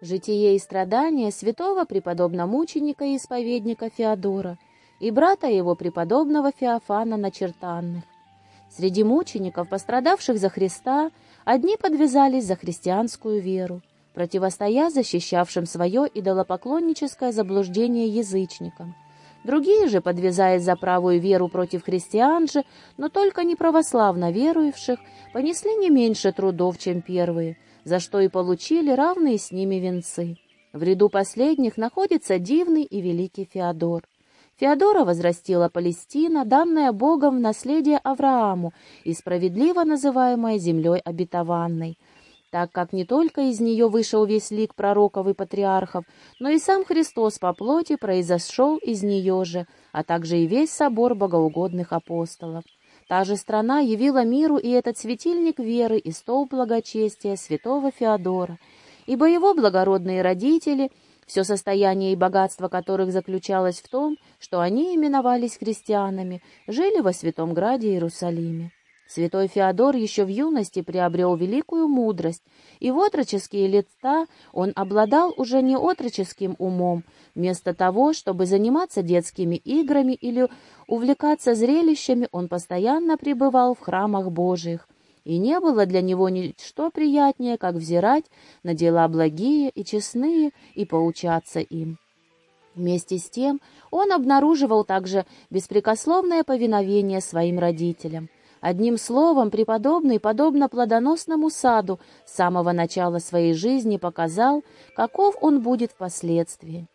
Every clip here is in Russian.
Житие и страдания святого преподобно-мученика и исповедника Феодора и брата его преподобного Феофана Начертанных. Среди мучеников, пострадавших за Христа, одни подвязались за христианскую веру, противостоя защищавшим свое идолопоклонническое заблуждение язычникам. Другие же, подвязаясь за правую веру против христиан же, но только не православно верующих, понесли не меньше трудов, чем первые, за что и получили равные с ними венцы. В ряду последних находится дивный и великий Феодор. Феодора возрастила Палестина, данная Богом в наследие Аврааму и справедливо называемая землей обетованной, так как не только из нее вышел весь лик пророков и патриархов, но и сам Христос по плоти произошел из нее же, а также и весь собор богоугодных апостолов. Та же страна явила миру и этот светильник веры и стол благочестия святого Феодора, ибо его благородные родители — все состояние и богатство которых заключалось в том, что они именовались христианами, жили во Святом Граде Иерусалиме. Святой Феодор еще в юности приобрел великую мудрость, и в отроческие лета он обладал уже не отроческим умом. Вместо того, чтобы заниматься детскими играми или увлекаться зрелищами, он постоянно пребывал в храмах Божиих, и не было для него ничто приятнее, как взирать на дела благие и честные и поучаться им. Вместе с тем он обнаруживал также беспрекословное повиновение своим родителям. Одним словом, преподобный, подобно плодоносному саду, с самого начала своей жизни показал, каков он будет впоследствии.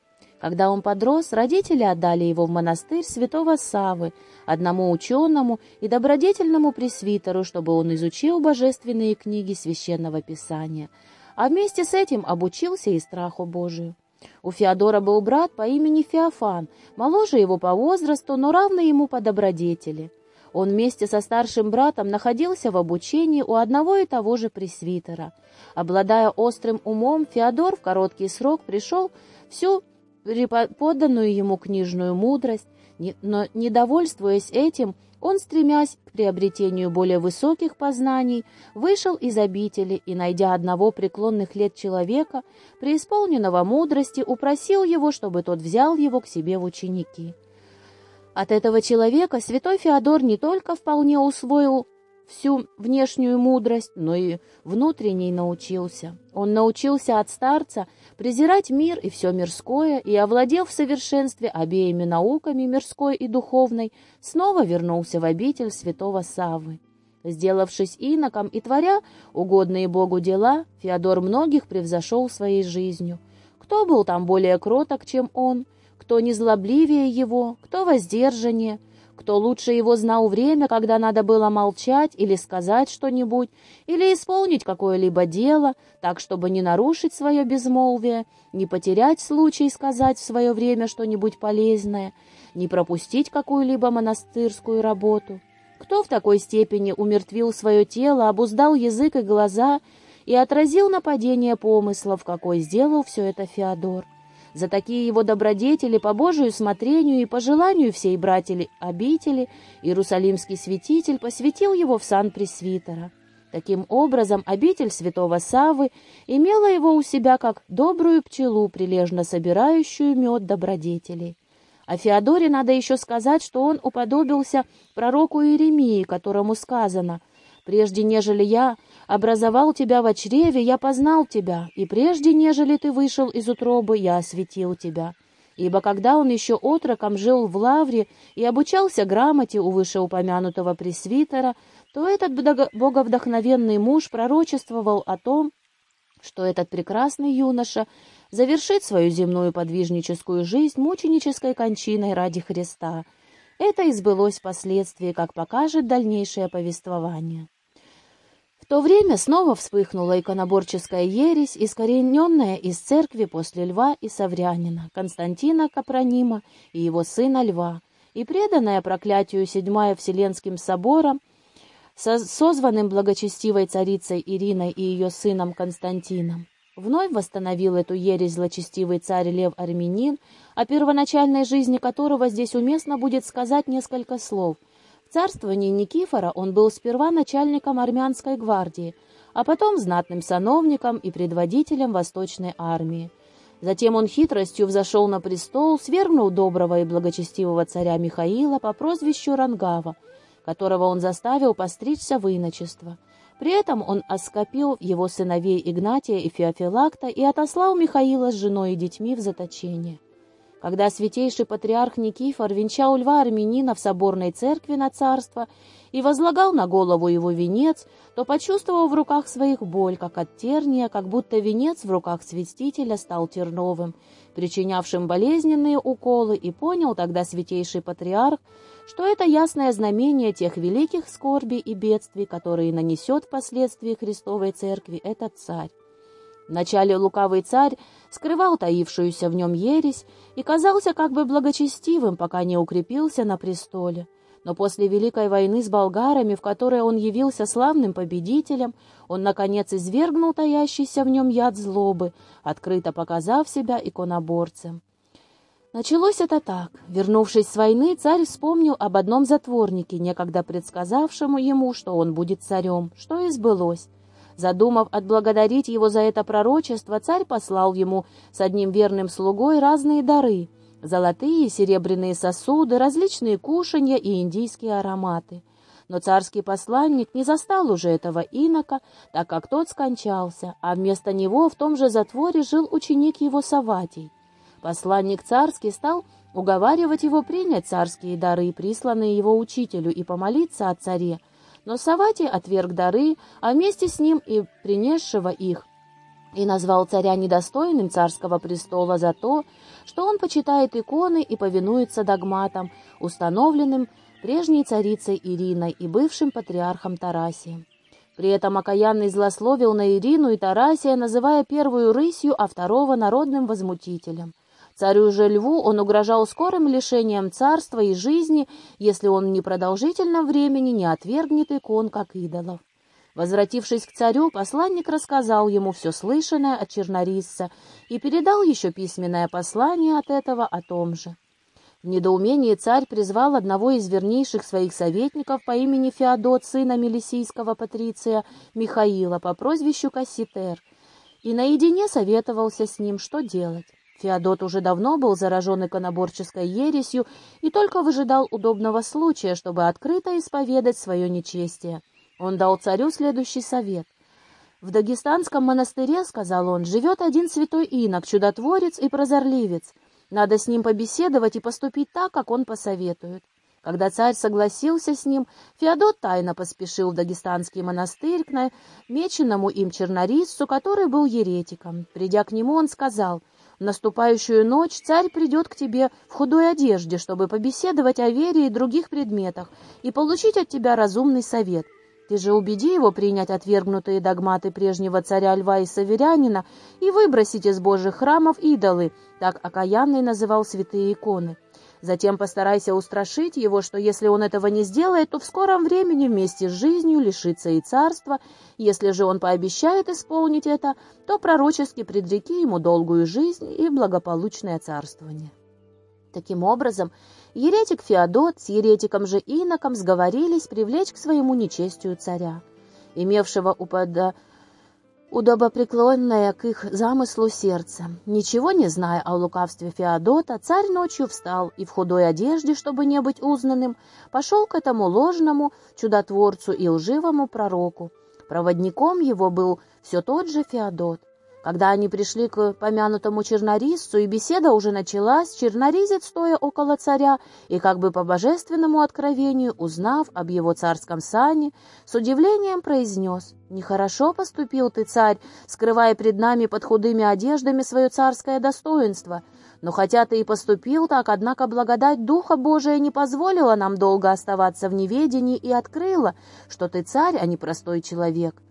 Когда он подрос, родители отдали его в монастырь святого Савы, одному ученому и добродетельному пресвитеру, чтобы он изучил божественные книги Священного Писания, а вместе с этим обучился и страху Божию. У Феодора был брат по имени Феофан, моложе его по возрасту, но равный ему по добродетели. Он вместе со старшим братом находился в обучении у одного и того же пресвитера. Обладая острым умом, Феодор в короткий срок пришел всю подданную ему книжную мудрость, но, недовольствуясь этим, он, стремясь к приобретению более высоких познаний, вышел из обители и, найдя одного преклонных лет человека, преисполненного мудрости, упросил его, чтобы тот взял его к себе в ученики. От этого человека святой Феодор не только вполне усвоил всю внешнюю мудрость, но и внутренней научился. Он научился от старца презирать мир и все мирское, и, овладев в совершенстве обеими науками, мирской и духовной, снова вернулся в обитель святого Саввы. Сделавшись иноком и творя угодные Богу дела, Феодор многих превзошел своей жизнью. Кто был там более кроток, чем он? Кто незлобливее его? Кто воздержаннее? кто лучше его знал время, когда надо было молчать или сказать что-нибудь, или исполнить какое-либо дело, так, чтобы не нарушить свое безмолвие, не потерять случай сказать в свое время что-нибудь полезное, не пропустить какую-либо монастырскую работу. Кто в такой степени умертвил свое тело, обуздал язык и глаза и отразил нападение помыслов, какой сделал все это Феодор? За такие его добродетели по Божию смотрению и по желанию всей братья обители Иерусалимский святитель посвятил его в сан пресвитера. Таким образом, обитель святого Савы имела его у себя как добрую пчелу, прилежно собирающую мед добродетелей. О Феодоре надо еще сказать, что он уподобился пророку Иеремии, которому сказано «Прежде нежели я образовал тебя в чреве, я познал тебя, и прежде, нежели ты вышел из утробы, я осветил тебя. Ибо когда он еще отроком жил в лавре и обучался грамоте у вышеупомянутого пресвитера, то этот боговдохновенный муж пророчествовал о том, что этот прекрасный юноша завершит свою земную подвижническую жизнь мученической кончиной ради Христа. Это избылось впоследствии, как покажет дальнейшее повествование. В то время снова вспыхнула иконоборческая ересь, искорененная из церкви после Льва и Саврянина, Константина Капронима и его сына Льва, и преданная проклятию седьмая Вселенским собором, созванным благочестивой царицей Ириной и ее сыном Константином. Вновь восстановил эту ересь злочестивый царь Лев Армянин, о первоначальной жизни которого здесь уместно будет сказать несколько слов – царствовании Никифора он был сперва начальником армянской гвардии, а потом знатным сановником и предводителем восточной армии. Затем он хитростью взошел на престол, свергнул доброго и благочестивого царя Михаила по прозвищу Рангава, которого он заставил постричься в иночество. При этом он оскопил его сыновей Игнатия и Феофилакта и отослал Михаила с женой и детьми в заточение. Когда святейший патриарх Никифор венчал льва армянина в соборной церкви на царство и возлагал на голову его венец, то почувствовал в руках своих боль, как от терния, как будто венец в руках святителя стал терновым, причинявшим болезненные уколы, и понял тогда святейший патриарх, что это ясное знамение тех великих скорбей и бедствий, которые нанесет впоследствии Христовой Церкви этот царь. Вначале лукавый царь скрывал таившуюся в нем ересь и казался как бы благочестивым, пока не укрепился на престоле. Но после Великой войны с болгарами, в которой он явился славным победителем, он, наконец, извергнул таящийся в нем яд злобы, открыто показав себя иконоборцем. Началось это так. Вернувшись с войны, царь вспомнил об одном затворнике, некогда предсказавшему ему, что он будет царем, что и сбылось. Задумав отблагодарить его за это пророчество, царь послал ему с одним верным слугой разные дары — золотые и серебряные сосуды, различные кушанья и индийские ароматы. Но царский посланник не застал уже этого инока, так как тот скончался, а вместо него в том же затворе жил ученик его Саватий. Посланник царский стал уговаривать его принять царские дары, присланные его учителю, и помолиться о царе, но Саватий отверг дары, а вместе с ним и принесшего их, и назвал царя недостойным царского престола за то, что он почитает иконы и повинуется догматам, установленным прежней царицей Ириной и бывшим патриархом Тарасием. При этом окаянный злословил на Ирину и Тарасия, называя первую рысью, а второго народным возмутителем. Царю же льву он угрожал скорым лишением царства и жизни, если он в непродолжительном времени не отвергнет икон, как идолов. Возвратившись к царю, посланник рассказал ему все слышанное от чернорисца и передал еще письменное послание от этого о том же. В недоумении царь призвал одного из вернейших своих советников по имени Феодот, сына Мелисийского патриция Михаила по прозвищу Касситер, и наедине советовался с ним, что делать. Феодот уже давно был заражен иконоборческой ересью и только выжидал удобного случая, чтобы открыто исповедать свое нечестие. Он дал царю следующий совет. «В Дагестанском монастыре, — сказал он, — живет один святой инок, чудотворец и прозорливец. Надо с ним побеседовать и поступить так, как он посоветует. Когда царь согласился с ним, Феодот тайно поспешил в Дагестанский монастырь к намеченному им чернорисцу, который был еретиком. Придя к нему, он сказал — в наступающую ночь царь придет к тебе в худой одежде, чтобы побеседовать о вере и других предметах и получить от тебя разумный совет. Ты же убеди его принять отвергнутые догматы прежнего царя Льва и Саверянина и выбросить из божьих храмов идолы, так окаянный называл святые иконы. Затем постарайся устрашить его, что если он этого не сделает, то в скором времени вместе с жизнью лишится и царства. Если же он пообещает исполнить это, то пророчески предреки ему долгую жизнь и благополучное царствование. Таким образом, еретик Феодот с еретиком же Иноком сговорились привлечь к своему нечестию царя, имевшего у пода удобопреклонное к их замыслу сердце. Ничего не зная о лукавстве Феодота, царь ночью встал и в худой одежде, чтобы не быть узнанным, пошел к этому ложному чудотворцу и лживому пророку. Проводником его был все тот же Феодот. Когда они пришли к помянутому чернорисцу, и беседа уже началась, черноризец, стоя около царя, и как бы по божественному откровению, узнав об его царском сане, с удивлением произнес, «Нехорошо поступил ты, царь, скрывая пред нами под худыми одеждами свое царское достоинство. Но хотя ты и поступил так, однако благодать Духа Божия не позволила нам долго оставаться в неведении и открыла, что ты царь, а не простой человек».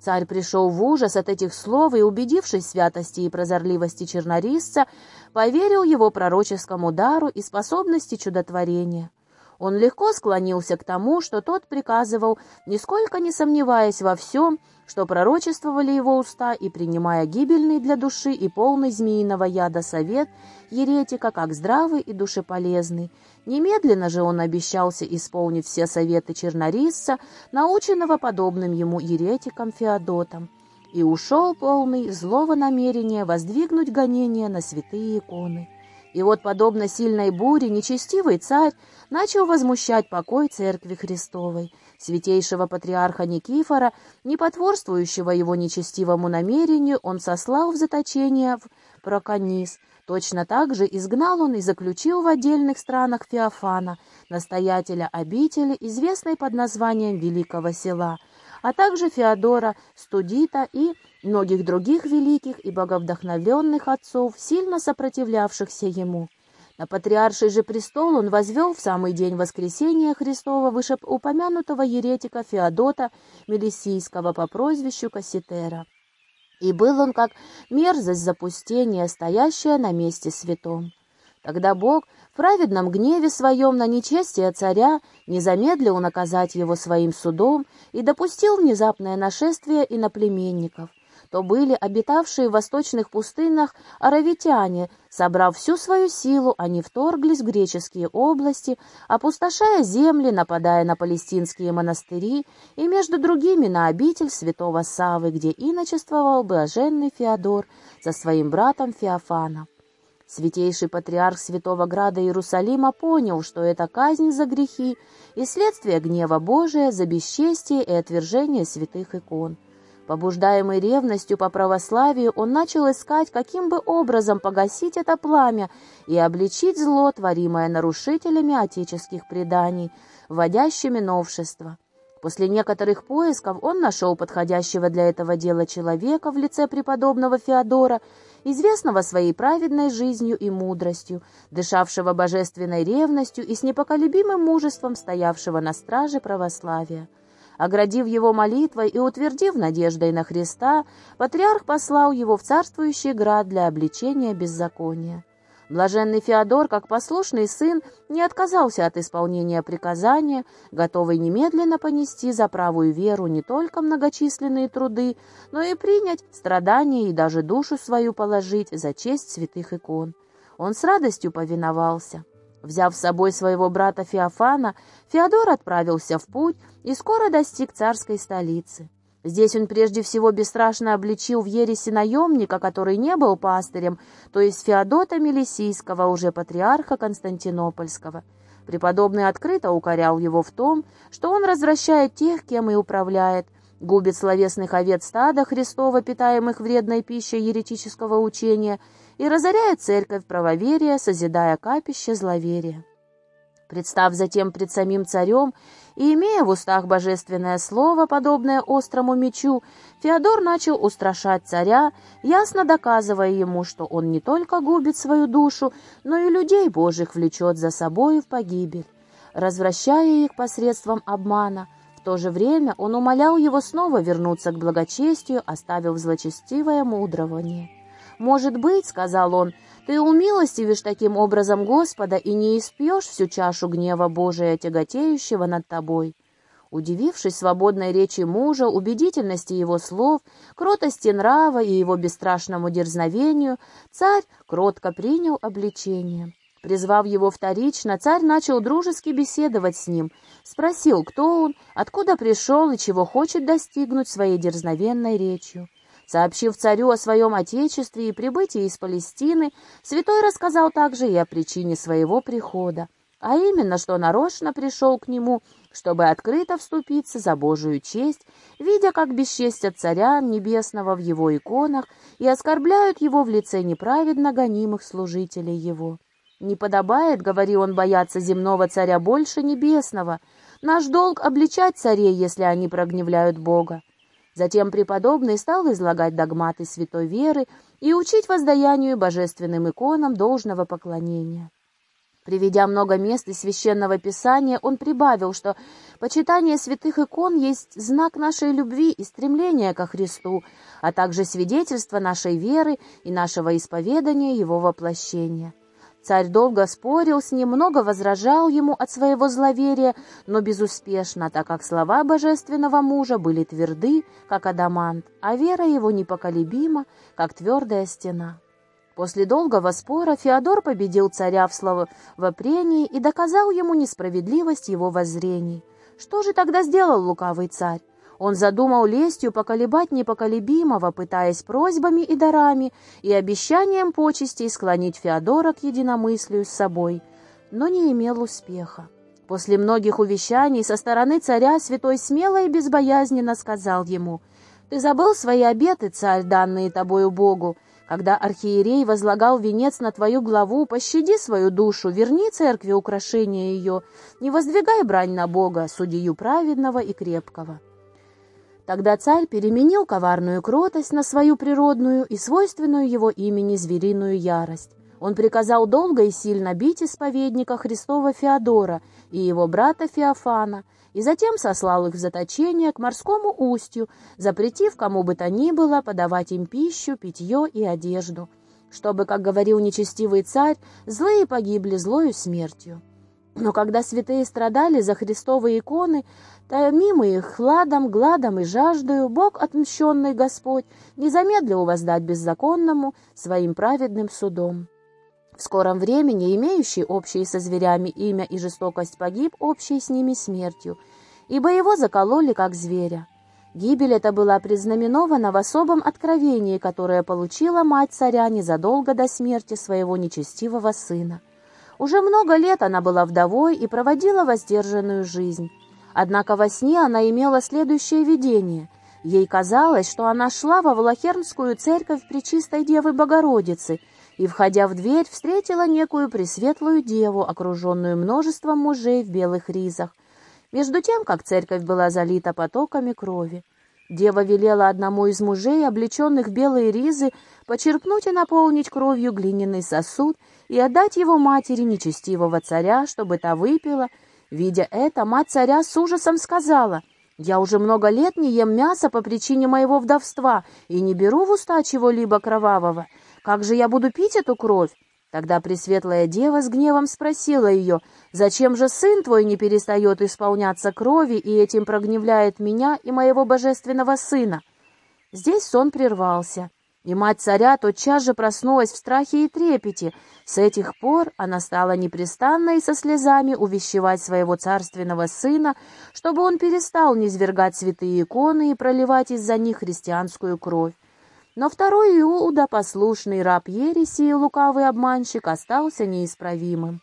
Царь пришел в ужас от этих слов и, убедившись в святости и прозорливости чернорисца, поверил его пророческому дару и способности чудотворения. Он легко склонился к тому, что тот приказывал, нисколько не сомневаясь во всем, что пророчествовали его уста, и принимая гибельный для души и полный змеиного яда совет еретика, как здравый и душеполезный. Немедленно же он обещался исполнить все советы чернорисца, наученного подобным ему еретиком Феодотом, и ушел полный злого намерения воздвигнуть гонения на святые иконы. И вот, подобно сильной буре, нечестивый царь начал возмущать покой Церкви Христовой, святейшего патриарха Никифора, не потворствующего его нечестивому намерению, он сослал в заточение в Проконис. Точно так же изгнал он и заключил в отдельных странах Феофана, настоятеля обители, известной под названием Великого Села, а также Феодора Студита и многих других великих и боговдохновленных отцов, сильно сопротивлявшихся ему. На патриарший же престол он возвел в самый день воскресения Христова вышеупомянутого еретика Феодота Мелисийского по прозвищу Касситера. И был он как мерзость запустения, стоящая на месте святом. Тогда Бог в праведном гневе своем на нечестие царя не замедлил наказать его своим судом и допустил внезапное нашествие иноплеменников — то были обитавшие в восточных пустынях аравитяне. Собрав всю свою силу, они вторглись в греческие области, опустошая земли, нападая на палестинские монастыри и, между другими, на обитель святого Савы, где иночествовал блаженный Феодор со своим братом Феофаном. Святейший патриарх Святого Града Иерусалима понял, что это казнь за грехи и следствие гнева Божия за бесчестие и отвержение святых икон. Побуждаемый ревностью по православию, он начал искать, каким бы образом погасить это пламя и обличить зло, творимое нарушителями отеческих преданий, вводящими новшества. После некоторых поисков он нашел подходящего для этого дела человека в лице преподобного Феодора, известного своей праведной жизнью и мудростью, дышавшего божественной ревностью и с непоколебимым мужеством стоявшего на страже православия. Оградив его молитвой и утвердив надеждой на Христа, патриарх послал его в царствующий град для обличения беззакония. Блаженный Феодор, как послушный сын, не отказался от исполнения приказания, готовый немедленно понести за правую веру не только многочисленные труды, но и принять страдания и даже душу свою положить за честь святых икон. Он с радостью повиновался. Взяв с собой своего брата Феофана, Феодор отправился в путь и скоро достиг царской столицы. Здесь он прежде всего бесстрашно обличил в ереси наемника, который не был пастырем, то есть Феодота Мелисийского, уже патриарха Константинопольского. Преподобный открыто укорял его в том, что он развращает тех, кем и управляет, губит словесных овец стада Христова, питаемых вредной пищей еретического учения, и разоряет церковь правоверия, созидая капище зловерия. Представ затем пред самим царем и имея в устах божественное слово, подобное острому мечу, Феодор начал устрашать царя, ясно доказывая ему, что он не только губит свою душу, но и людей Божьих влечет за собою в погибель, развращая их посредством обмана. В то же время он умолял его снова вернуться к благочестию, оставив злочестивое мудрование. «Может быть, — сказал он, — ты умилостивишь таким образом Господа и не испьешь всю чашу гнева Божия, тяготеющего над тобой». Удивившись свободной речи мужа, убедительности его слов, кротости нрава и его бесстрашному дерзновению, царь кротко принял обличение. Призвав его вторично, царь начал дружески беседовать с ним, спросил, кто он, откуда пришел и чего хочет достигнуть своей дерзновенной речью. Сообщив царю о своем отечестве и прибытии из Палестины, святой рассказал также и о причине своего прихода, а именно, что нарочно пришел к нему, чтобы открыто вступиться за Божию честь, видя, как бесчестят царя небесного в его иконах и оскорбляют его в лице неправедно гонимых служителей его. «Не подобает, — говорил он, — бояться земного царя больше небесного. Наш долг — обличать царей, если они прогневляют Бога. Затем преподобный стал излагать догматы святой веры и учить воздаянию божественным иконам должного поклонения. Приведя много мест из Священного Писания, он прибавил, что почитание святых икон есть знак нашей любви и стремления ко Христу, а также свидетельство нашей веры и нашего исповедания Его воплощения. Царь долго спорил с ним, много возражал ему от своего зловерия, но безуспешно, так как слова божественного мужа были тверды, как адамант, а вера его непоколебима, как твердая стена. После долгого спора Феодор победил царя в словопрении и доказал ему несправедливость его воззрений. Что же тогда сделал лукавый царь? Он задумал лестью поколебать непоколебимого, пытаясь просьбами и дарами и обещанием почестей склонить Феодора к единомыслию с собой, но не имел успеха. После многих увещаний со стороны царя святой смело и безбоязненно сказал ему, «Ты забыл свои обеты, царь, данные тобою Богу, когда архиерей возлагал венец на твою главу, пощади свою душу, верни церкви украшение ее, не воздвигай брань на Бога, судью праведного и крепкого». Тогда царь переменил коварную кротость на свою природную и свойственную его имени звериную ярость. Он приказал долго и сильно бить исповедника Христова Феодора и его брата Феофана, и затем сослал их в заточение к морскому устью, запретив кому бы то ни было подавать им пищу, питье и одежду, чтобы, как говорил нечестивый царь, злые погибли злою смертью. Но когда святые страдали за Христовые иконы, томимы их хладом, гладом и жаждою, Бог, отмщенный Господь, не замедлил воздать беззаконному своим праведным судом. В скором времени имеющий общие со зверями имя и жестокость погиб общей с ними смертью, ибо его закололи как зверя. Гибель эта была предзнаменована в особом откровении, которое получила мать царя незадолго до смерти своего нечестивого сына. Уже много лет она была вдовой и проводила воздержанную жизнь. Однако во сне она имела следующее видение. Ей казалось, что она шла во Влахернскую церковь Пречистой Девы Богородицы – и, входя в дверь, встретила некую пресветлую деву, окруженную множеством мужей в белых ризах, между тем, как церковь была залита потоками крови. Дева велела одному из мужей, облеченных белые ризы, почерпнуть и наполнить кровью глиняный сосуд и отдать его матери нечестивого царя, чтобы та выпила. Видя это, мать царя с ужасом сказала, «Я уже много лет не ем мясо по причине моего вдовства и не беру в уста чего-либо кровавого. Как же я буду пить эту кровь? Тогда Пресветлая Дева с гневом спросила ее, «Зачем же сын твой не перестает исполняться крови и этим прогневляет меня и моего божественного сына?» Здесь сон прервался, и мать царя тотчас же проснулась в страхе и трепете. С этих пор она стала непрестанно и со слезами увещевать своего царственного сына, чтобы он перестал низвергать святые иконы и проливать из-за них христианскую кровь. Но второй Иуда, послушный раб ереси и лукавый обманщик, остался неисправимым.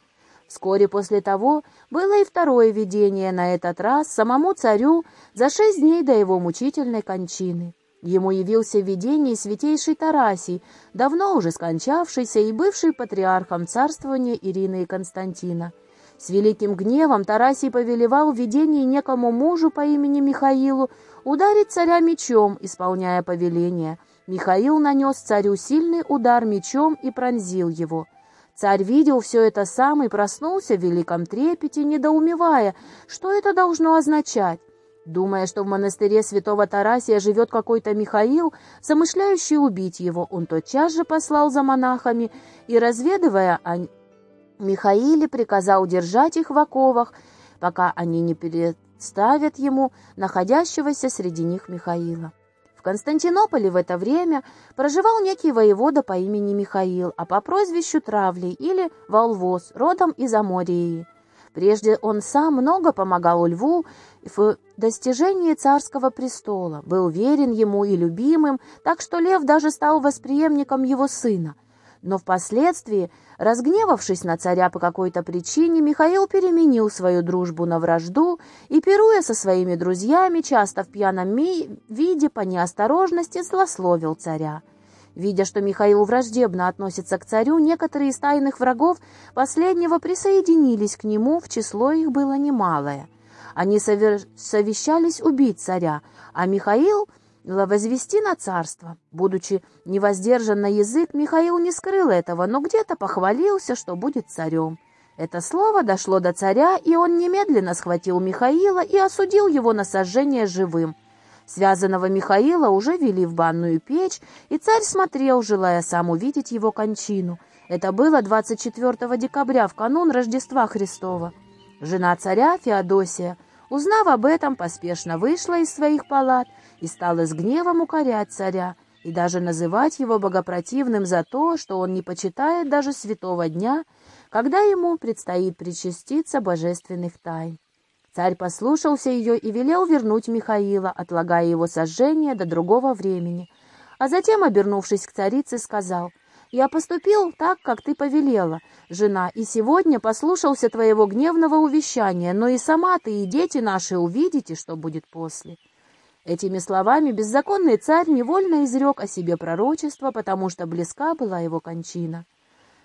Вскоре после того было и второе видение, на этот раз самому царю за шесть дней до его мучительной кончины. Ему явился в видении святейший Тарасий, давно уже скончавшийся и бывший патриархом царствования Ирины и Константина. С великим гневом Тарасий повелевал в видении некому мужу по имени Михаилу ударить царя мечом, исполняя повеление – Михаил нанес царю сильный удар мечом и пронзил его. Царь видел все это сам и проснулся в великом трепете, недоумевая, что это должно означать. Думая, что в монастыре святого Тарасия живет какой-то Михаил, замышляющий убить его, он тотчас же послал за монахами и, разведывая о Михаиле, приказал держать их в оковах, пока они не представят ему находящегося среди них Михаила. В Константинополе в это время проживал некий воевода по имени Михаил, а по прозвищу Травлей или Волвоз, родом из Амории. Прежде он сам много помогал Льву в достижении царского престола, был верен ему и любимым, так что Лев даже стал восприемником его сына. Но впоследствии, разгневавшись на царя по какой-то причине, Михаил переменил свою дружбу на вражду и, пируя со своими друзьями, часто в пьяном виде по неосторожности злословил царя. Видя, что Михаил враждебно относится к царю, некоторые из тайных врагов последнего присоединились к нему, в число их было немалое. Они совещались убить царя, а Михаил — возвести на царство. Будучи невоздержан на язык, Михаил не скрыл этого, но где-то похвалился, что будет царем. Это слово дошло до царя, и он немедленно схватил Михаила и осудил его на сожжение живым. Связанного Михаила уже вели в банную печь, и царь смотрел, желая сам увидеть его кончину. Это было 24 декабря, в канун Рождества Христова. Жена царя, Феодосия, узнав об этом, поспешно вышла из своих палат и стала с гневом укорять царя, и даже называть его богопротивным за то, что он не почитает даже святого дня, когда ему предстоит причаститься божественных тайн. Царь послушался ее и велел вернуть Михаила, отлагая его сожжение до другого времени. А затем, обернувшись к царице, сказал, «Я поступил так, как ты повелела, жена, и сегодня послушался твоего гневного увещания, но и сама ты и дети наши увидите, что будет после». Этими словами беззаконный царь невольно изрек о себе пророчество, потому что близка была его кончина.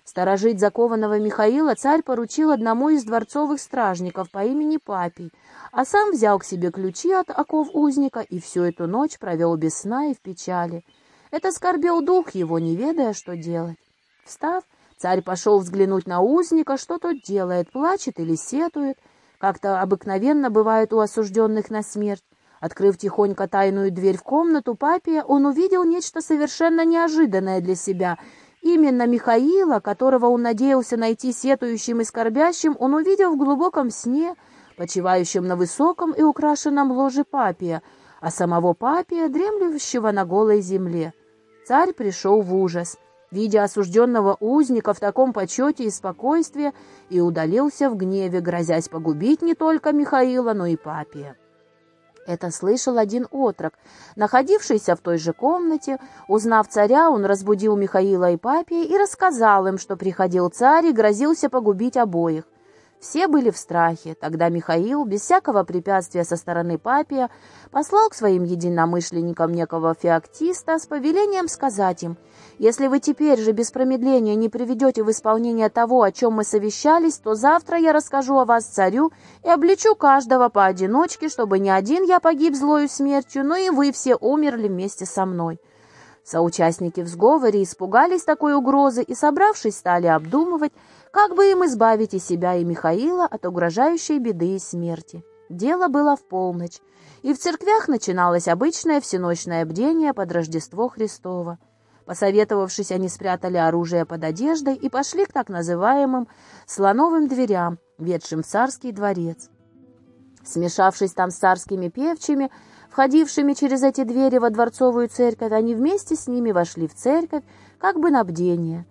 Сторожить закованного Михаила царь поручил одному из дворцовых стражников по имени Папий, а сам взял к себе ключи от оков узника и всю эту ночь провел без сна и в печали. Это скорбел дух его, не ведая, что делать. Встав, царь пошел взглянуть на узника, что тот делает, плачет или сетует, как-то обыкновенно бывает у осужденных на смерть. Открыв тихонько тайную дверь в комнату Папия, он увидел нечто совершенно неожиданное для себя — Именно Михаила, которого он надеялся найти сетующим и скорбящим, он увидел в глубоком сне, почивающем на высоком и украшенном ложе Папия, а самого Папия, дремлющего на голой земле. Царь пришел в ужас, видя осужденного узника в таком почете и спокойствии, и удалился в гневе, грозясь погубить не только Михаила, но и Папия. Это слышал один отрок, находившийся в той же комнате. Узнав царя, он разбудил Михаила и Папия и рассказал им, что приходил царь и грозился погубить обоих. Все были в страхе. Тогда Михаил, без всякого препятствия со стороны Папия, послал к своим единомышленникам некого феоктиста с повелением сказать им, «Если вы теперь же без промедления не приведете в исполнение того, о чем мы совещались, то завтра я расскажу о вас царю и обличу каждого поодиночке, чтобы не один я погиб злою смертью, но и вы все умерли вместе со мной». Соучастники в сговоре испугались такой угрозы и, собравшись, стали обдумывать, как бы им избавить и себя, и Михаила от угрожающей беды и смерти. Дело было в полночь, и в церквях начиналось обычное всеночное бдение под Рождество Христово. Посоветовавшись, они спрятали оружие под одеждой и пошли к так называемым слоновым дверям, ведшим в царский дворец. Смешавшись там с царскими певчими, входившими через эти двери во дворцовую церковь, они вместе с ними вошли в церковь, как бы на бдение.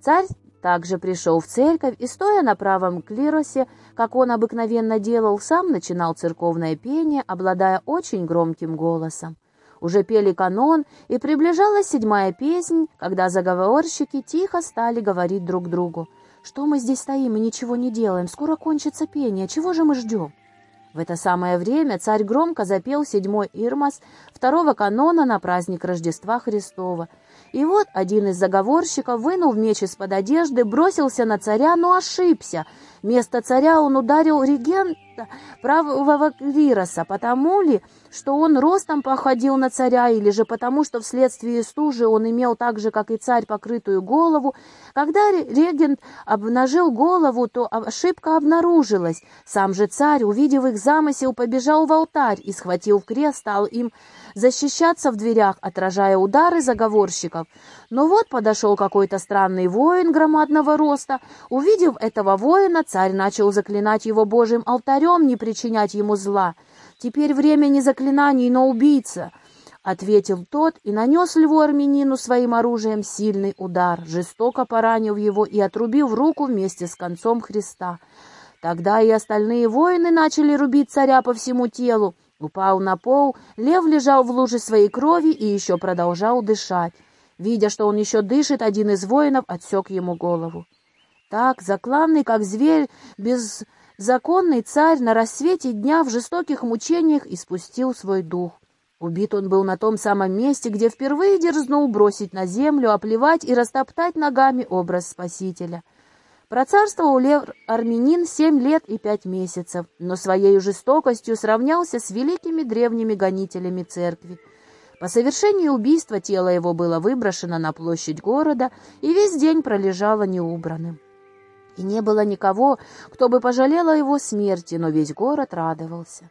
Царь также пришел в церковь и, стоя на правом клиросе, как он обыкновенно делал, сам начинал церковное пение, обладая очень громким голосом. Уже пели канон, и приближалась седьмая песнь, когда заговорщики тихо стали говорить друг другу. «Что мы здесь стоим и ничего не делаем? Скоро кончится пение. Чего же мы ждем?» В это самое время царь громко запел седьмой Ирмас второго канона на праздник Рождества Христова — и вот один из заговорщиков, вынув меч из-под одежды, бросился на царя, но ошибся. Вместо царя он ударил регента правого клироса, потому ли, что он ростом походил на царя, или же потому, что вследствие стужи он имел так же, как и царь, покрытую голову. Когда регент обнажил голову, то ошибка обнаружилась. Сам же царь, увидев их замысел, побежал в алтарь и, схватил крест, стал им защищаться в дверях, отражая удары заговорщиков. Но вот подошел какой-то странный воин громадного роста. Увидев этого воина, царь начал заклинать его божьим алтарем не причинять ему зла. «Теперь время не заклинаний, но убийца», — ответил тот и нанес льву армянину своим оружием сильный удар, жестоко поранив его и отрубив руку вместе с концом Христа. Тогда и остальные воины начали рубить царя по всему телу, Упал на пол, лев лежал в луже своей крови и еще продолжал дышать. Видя, что он еще дышит, один из воинов отсек ему голову. Так, закланный, как зверь, беззаконный царь на рассвете дня в жестоких мучениях испустил свой дух. Убит он был на том самом месте, где впервые дерзнул бросить на землю, оплевать и растоптать ногами образ Спасителя — Процарствовал Лев Армянин семь лет и пять месяцев, но своей жестокостью сравнялся с великими древними гонителями церкви. По совершении убийства тело его было выброшено на площадь города и весь день пролежало неубранным. И не было никого, кто бы пожалел о его смерти, но весь город радовался.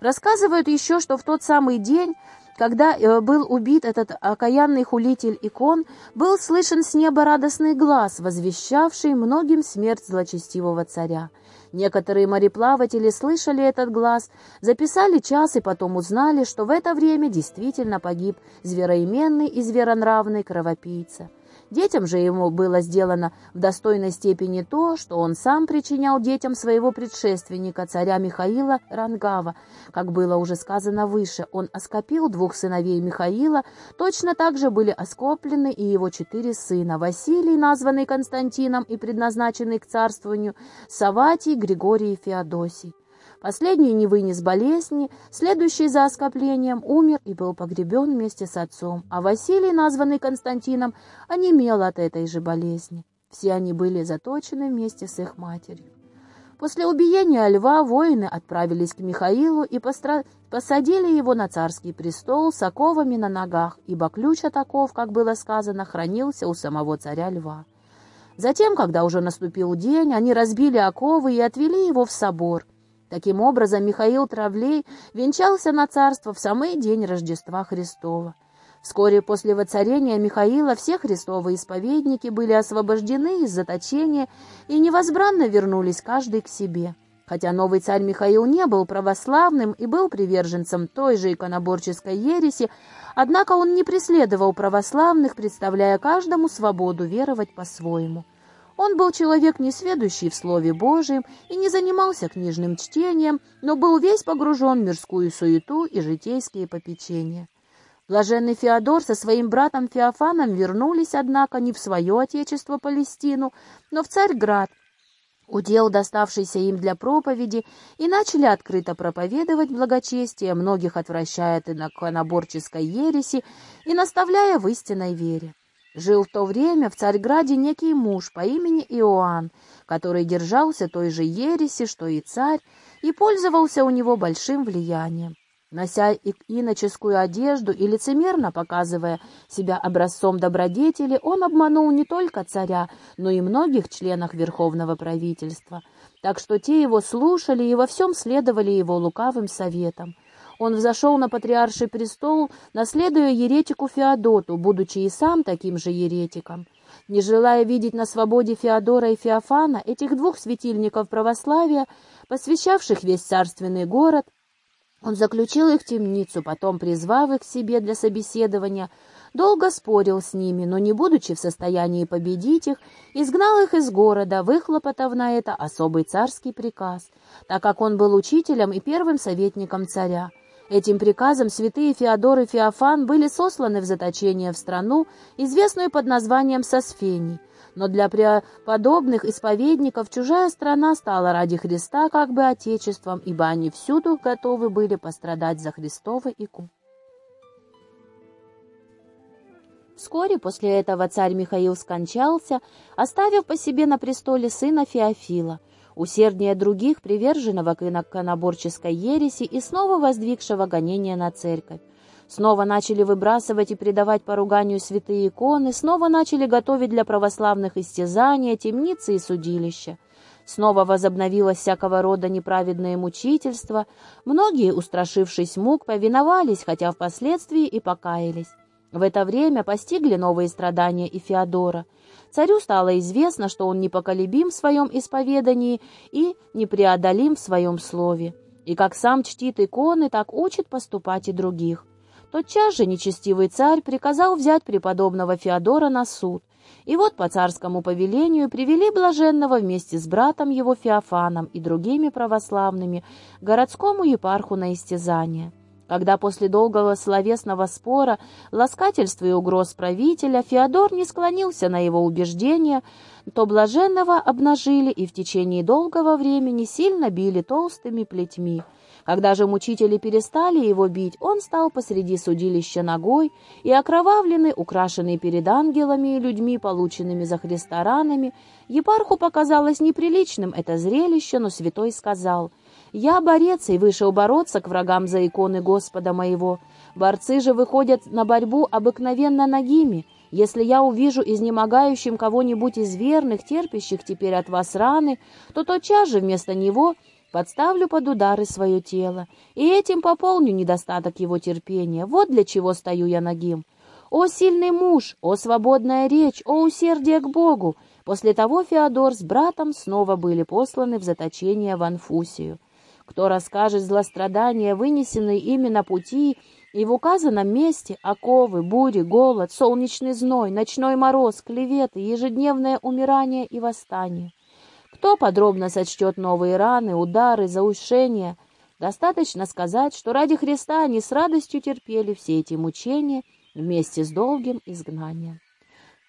Рассказывают еще, что в тот самый день когда э, был убит этот окаянный хулитель икон, был слышен с неба радостный глаз, возвещавший многим смерть злочестивого царя. Некоторые мореплаватели слышали этот глаз, записали час и потом узнали, что в это время действительно погиб звероименный и зверонравный кровопийца. Детям же ему было сделано в достойной степени то, что он сам причинял детям своего предшественника, царя Михаила Рангава. Как было уже сказано выше, он оскопил двух сыновей Михаила, точно так же были оскоплены и его четыре сына, Василий, названный Константином и предназначенный к царствованию, Саватий, Григорий и Феодосий. Последний не вынес болезни, следующий за оскоплением умер и был погребен вместе с отцом, а Василий, названный Константином, онемел от этой же болезни. Все они были заточены вместе с их матерью. После убиения льва воины отправились к Михаилу и постра... посадили его на царский престол с оковами на ногах, ибо ключ от оков, как было сказано, хранился у самого царя льва. Затем, когда уже наступил день, они разбили оковы и отвели его в собор, Таким образом, Михаил Травлей венчался на царство в самый день Рождества Христова. Вскоре после воцарения Михаила все христовые исповедники были освобождены из заточения и невозбранно вернулись каждый к себе. Хотя новый царь Михаил не был православным и был приверженцем той же иконоборческой ереси, однако он не преследовал православных, представляя каждому свободу веровать по-своему. Он был человек несведущий в Слове Божьем и не занимался книжным чтением, но был весь погружен в мирскую суету и житейские попечения. Блаженный Феодор со своим братом Феофаном вернулись, однако, не в свое отечество Палестину, но в Царьград, удел, доставшийся им для проповеди, и начали открыто проповедовать благочестие, многих отвращая от иноконоборческой ереси и наставляя в истинной вере. Жил в то время в Царьграде некий муж по имени Иоанн, который держался той же ереси, что и царь, и пользовался у него большим влиянием. Нося иноческую одежду и лицемерно показывая себя образцом добродетели, он обманул не только царя, но и многих членов верховного правительства, так что те его слушали и во всем следовали его лукавым советам. Он взошел на патриарший престол, наследуя еретику Феодоту, будучи и сам таким же еретиком. Не желая видеть на свободе Феодора и Феофана, этих двух светильников православия, посвящавших весь царственный город, он заключил их в темницу, потом, призвав их к себе для собеседования, долго спорил с ними, но, не будучи в состоянии победить их, изгнал их из города, выхлопотав на это особый царский приказ, так как он был учителем и первым советником царя. Этим приказом святые Феодор и Феофан были сосланы в заточение в страну, известную под названием Сосфений. Но для преподобных исповедников чужая страна стала ради Христа как бы отечеством, ибо они всюду готовы были пострадать за Христова икону. Вскоре после этого царь Михаил скончался, оставив по себе на престоле сына Феофила – усерднее других, приверженного к иконоборческой ереси и снова воздвигшего гонения на церковь. Снова начали выбрасывать и предавать поруганию святые иконы, снова начали готовить для православных истязания, темницы и судилища. Снова возобновилось всякого рода неправедное мучительство. Многие, устрашившись мук, повиновались, хотя впоследствии и покаялись. В это время постигли новые страдания и Феодора – Царю стало известно, что он непоколебим в своем исповедании и непреодолим в своем слове. И как сам чтит иконы, так учит поступать и других. Тотчас же нечестивый царь приказал взять преподобного Феодора на суд. И вот по царскому повелению привели блаженного вместе с братом его Феофаном и другими православными городскому епарху на истязание. Когда после долгого словесного спора, ласкательства и угроз правителя Феодор не склонился на его убеждения, то блаженного обнажили и в течение долгого времени сильно били толстыми плетьми. Когда же мучители перестали его бить, он стал посреди судилища ногой и, окровавленный, украшенный перед ангелами и людьми, полученными за Христа ранами, епарху показалось неприличным это зрелище, но святой сказал — я борец и вышел бороться к врагам за иконы Господа моего. Борцы же выходят на борьбу обыкновенно ногими. Если я увижу изнемогающим кого-нибудь из верных, терпящих теперь от вас раны, то тотчас же вместо него подставлю под удары свое тело, и этим пополню недостаток его терпения. Вот для чего стою я нагим. О сильный муж, о свободная речь, о усердие к Богу! После того Феодор с братом снова были посланы в заточение в Анфусию. Кто расскажет злострадания, вынесенные ими на пути, и в указанном месте оковы, бури, голод, солнечный зной, ночной мороз, клеветы, ежедневное умирание и восстание. Кто подробно сочтет новые раны, удары, заушения? Достаточно сказать, что ради Христа они с радостью терпели все эти мучения вместе с долгим изгнанием.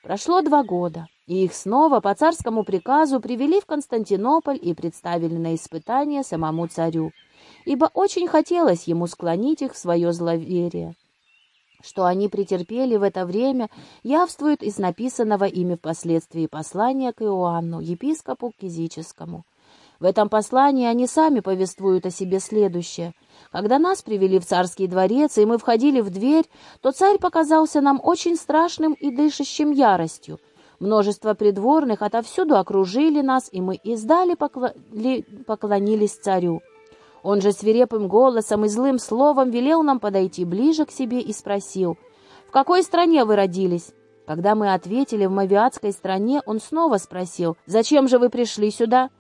Прошло два года, и их снова по царскому приказу привели в Константинополь и представили на испытание самому царю, ибо очень хотелось ему склонить их в свое зловерие. Что они претерпели в это время, явствует из написанного ими впоследствии послания к Иоанну, епископу Кизическому. В этом послании они сами повествуют о себе следующее. Когда нас привели в царский дворец, и мы входили в дверь, то царь показался нам очень страшным и дышащим яростью. Множество придворных отовсюду окружили нас, и мы издали поклонились царю. Он же свирепым голосом и злым словом велел нам подойти ближе к себе и спросил, «В какой стране вы родились?» Когда мы ответили в Мавиатской стране, он снова спросил, «Зачем же вы пришли сюда?»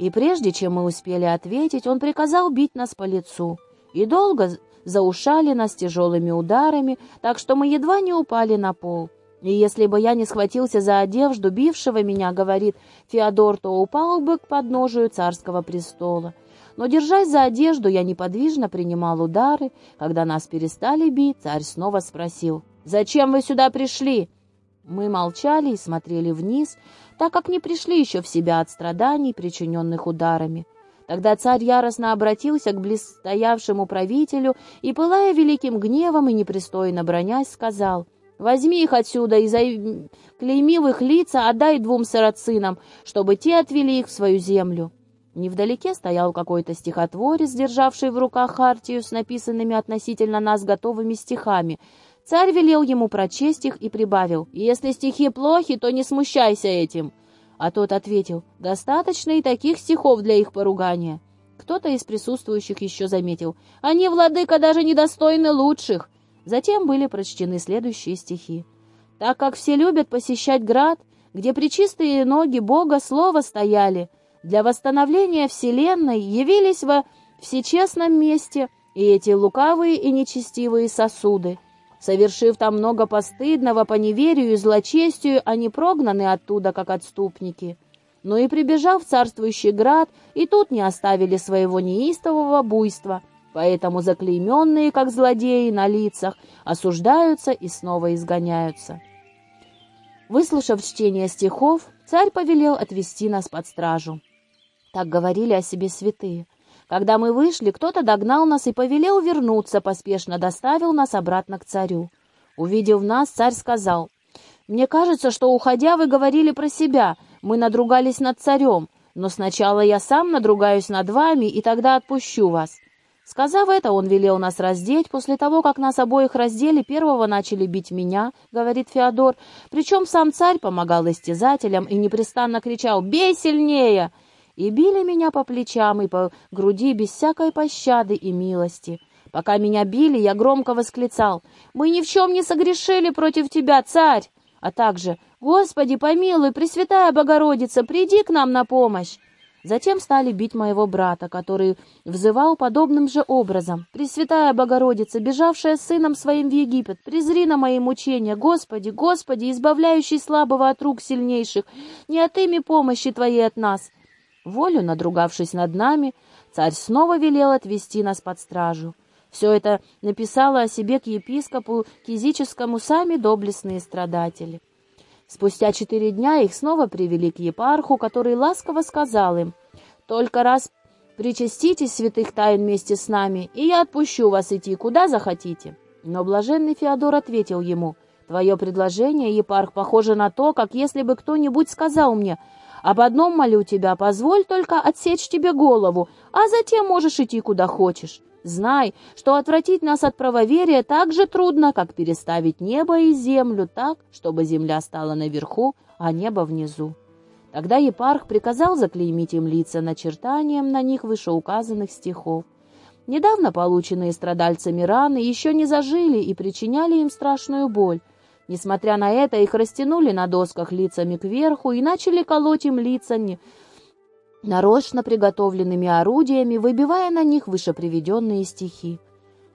И прежде чем мы успели ответить, он приказал бить нас по лицу. И долго заушали нас тяжелыми ударами, так что мы едва не упали на пол. И если бы я не схватился за одежду бившего меня, говорит Феодор, то упал бы к подножию царского престола. Но, держась за одежду, я неподвижно принимал удары. Когда нас перестали бить, царь снова спросил, «Зачем вы сюда пришли?» Мы молчали и смотрели вниз, так как не пришли еще в себя от страданий, причиненных ударами. Тогда царь яростно обратился к близстоявшему правителю и, пылая великим гневом и непристойно бронясь, сказал, «Возьми их отсюда и заклейми в их лица отдай двум сарацинам, чтобы те отвели их в свою землю». Невдалеке стоял какой-то стихотворец, державший в руках хартию с написанными относительно нас готовыми стихами — Царь велел ему прочесть их и прибавил, «Если стихи плохи, то не смущайся этим». А тот ответил, «Достаточно и таких стихов для их поругания». Кто-то из присутствующих еще заметил, «Они, владыка, даже недостойны лучших». Затем были прочтены следующие стихи. «Так как все любят посещать град, где причистые ноги Бога слова стояли, для восстановления вселенной явились во всечестном месте и эти лукавые и нечестивые сосуды, Совершив там много постыдного по неверию и злочестию, они прогнаны оттуда, как отступники. Но и прибежав в царствующий град, и тут не оставили своего неистового буйства, поэтому заклейменные, как злодеи, на лицах, осуждаются и снова изгоняются. Выслушав чтение стихов, царь повелел отвести нас под стражу. Так говорили о себе святые. Когда мы вышли, кто-то догнал нас и повелел вернуться, поспешно доставил нас обратно к царю. Увидев нас, царь сказал, «Мне кажется, что, уходя, вы говорили про себя, мы надругались над царем, но сначала я сам надругаюсь над вами, и тогда отпущу вас». Сказав это, он велел нас раздеть. После того, как нас обоих раздели, первого начали бить меня, говорит Феодор. Причем сам царь помогал истязателям и непрестанно кричал «Бей сильнее!» И били меня по плечам и по груди без всякой пощады и милости. Пока меня били, я громко восклицал «Мы ни в чем не согрешили против тебя, царь!» а также «Господи, помилуй, Пресвятая Богородица, приди к нам на помощь!» Затем стали бить моего брата, который взывал подобным же образом. «Пресвятая Богородица, бежавшая с сыном своим в Египет, презри на мои мучения, Господи, Господи, избавляющий слабого от рук сильнейших, не отыми помощи Твоей от нас!» Волю, надругавшись над нами, царь снова велел отвести нас под стражу. Все это написало о себе к епископу Кизическому сами доблестные страдатели. Спустя четыре дня их снова привели к епарху, который ласково сказал им, «Только раз причаститесь святых тайн вместе с нами, и я отпущу вас идти, куда захотите». Но блаженный Феодор ответил ему, «Твое предложение, епарх, похоже на то, как если бы кто-нибудь сказал мне, об одном молю тебя, позволь только отсечь тебе голову, а затем можешь идти куда хочешь. Знай, что отвратить нас от правоверия так же трудно, как переставить небо и землю так, чтобы земля стала наверху, а небо внизу. Тогда епарх приказал заклеймить им лица начертанием на них вышеуказанных стихов. Недавно полученные страдальцами раны еще не зажили и причиняли им страшную боль. Несмотря на это, их растянули на досках лицами кверху и начали колоть им лица не... нарочно приготовленными орудиями, выбивая на них вышеприведенные стихи.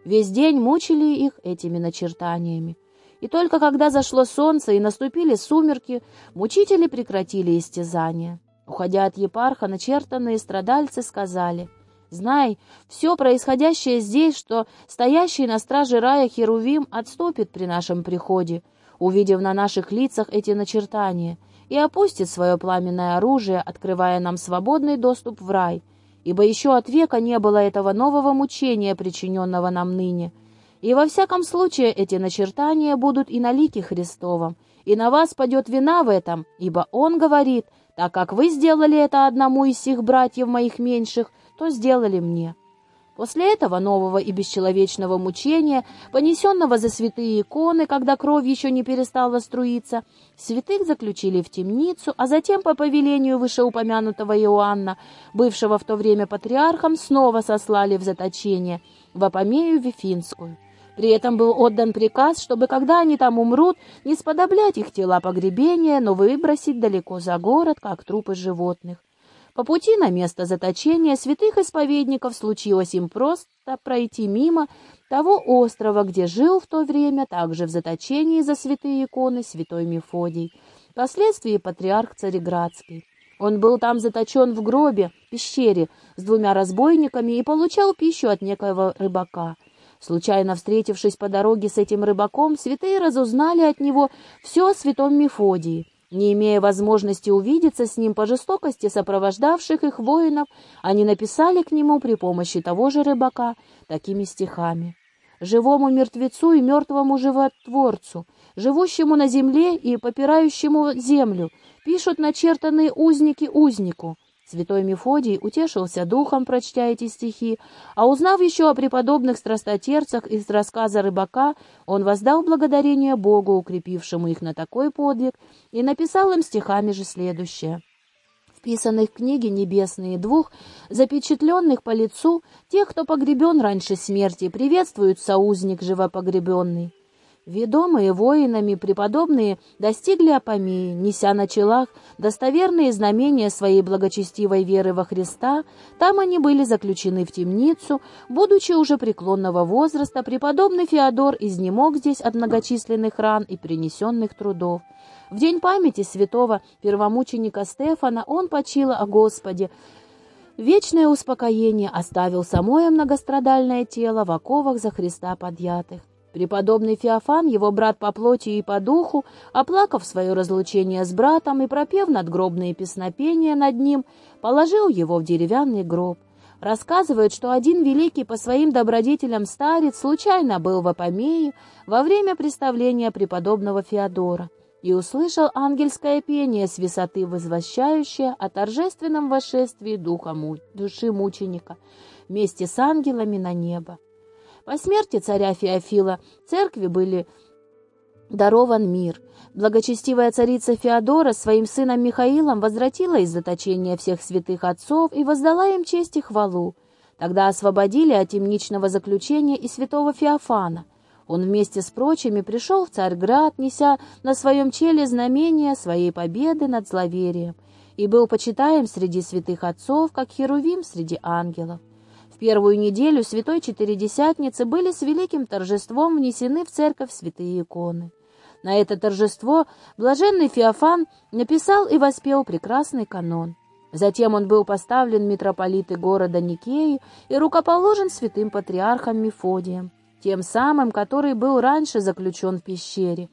Весь день мучили их этими начертаниями. И только когда зашло солнце и наступили сумерки, мучители прекратили истязания. Уходя от епарха, начертанные страдальцы сказали, «Знай, все происходящее здесь, что стоящий на страже рая Херувим отступит при нашем приходе, увидев на наших лицах эти начертания, и опустит свое пламенное оружие, открывая нам свободный доступ в рай, ибо еще от века не было этого нового мучения, причиненного нам ныне. И во всяком случае эти начертания будут и на лике Христовом, и на вас падет вина в этом, ибо Он говорит, так как вы сделали это одному из сих братьев моих меньших, то сделали мне». После этого нового и бесчеловечного мучения, понесенного за святые иконы, когда кровь еще не перестала струиться, святых заключили в темницу, а затем по повелению вышеупомянутого Иоанна, бывшего в то время патриархом, снова сослали в заточение, в Апомею Вифинскую. При этом был отдан приказ, чтобы, когда они там умрут, не сподоблять их тела погребения, но выбросить далеко за город, как трупы животных. По пути на место заточения святых исповедников случилось им просто пройти мимо того острова, где жил в то время также в заточении за святые иконы святой Мефодий, впоследствии патриарх Цареградский. Он был там заточен в гробе, пещере, с двумя разбойниками и получал пищу от некоего рыбака. Случайно встретившись по дороге с этим рыбаком, святые разузнали от него все о святом Мефодии. Не имея возможности увидеться с ним по жестокости сопровождавших их воинов, они написали к нему при помощи того же рыбака такими стихами. «Живому мертвецу и мертвому животворцу, живущему на земле и попирающему землю, пишут начертанные узники узнику, Святой Мефодий утешился духом, прочтя эти стихи, а узнав еще о преподобных страстотерцах из рассказа рыбака, он воздал благодарение Богу, укрепившему их на такой подвиг, и написал им стихами же следующее. Вписанных в книги небесные двух, запечатленных по лицу, тех, кто погребен раньше смерти, приветствуют соузник живопогребенный. Ведомые воинами преподобные достигли Апомеи, неся на челах достоверные знамения своей благочестивой веры во Христа, там они были заключены в темницу, будучи уже преклонного возраста, преподобный Феодор изнемог здесь от многочисленных ран и принесенных трудов. В день памяти святого первомученика Стефана он почил о Господе, Вечное успокоение оставил самое многострадальное тело в оковах за Христа подъятых. Преподобный Феофан, его брат по плоти и по духу, оплакав свое разлучение с братом и пропев надгробные песнопения над ним, положил его в деревянный гроб. Рассказывают, что один великий по своим добродетелям старец случайно был в Апомее во время представления преподобного Феодора и услышал ангельское пение с высоты возвещающее о торжественном вошествии духа му души мученика вместе с ангелами на небо. По смерти царя Феофила церкви были дарован мир. Благочестивая царица Феодора своим сыном Михаилом возвратила из заточения всех святых отцов и воздала им честь и хвалу. Тогда освободили от темничного заключения и святого Феофана. Он вместе с прочими пришел в Царьград, неся на своем челе знамение своей победы над зловерием, и был почитаем среди святых отцов, как Херувим среди ангелов. В первую неделю Святой Четыредесятницы были с великим торжеством внесены в церковь святые иконы. На это торжество блаженный Феофан написал и воспел прекрасный канон. Затем он был поставлен митрополиты города Никеи и рукоположен святым патриархом Мефодием, тем самым, который был раньше заключен в пещере.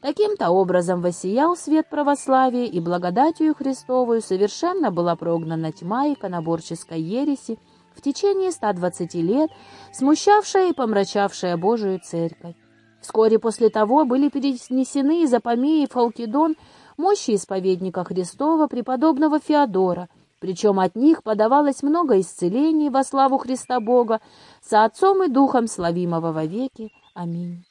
Таким-то образом воссиял свет православия, и благодатью Христовую совершенно была прогнана тьма иконоборческой ереси, в течение 120 лет смущавшая и помрачавшая Божию Церковь. Вскоре после того были перенесены из Апомеи в Халкидон мощи исповедника Христова, преподобного Феодора, причем от них подавалось много исцелений во славу Христа Бога, со Отцом и Духом славимого вовеки. Аминь.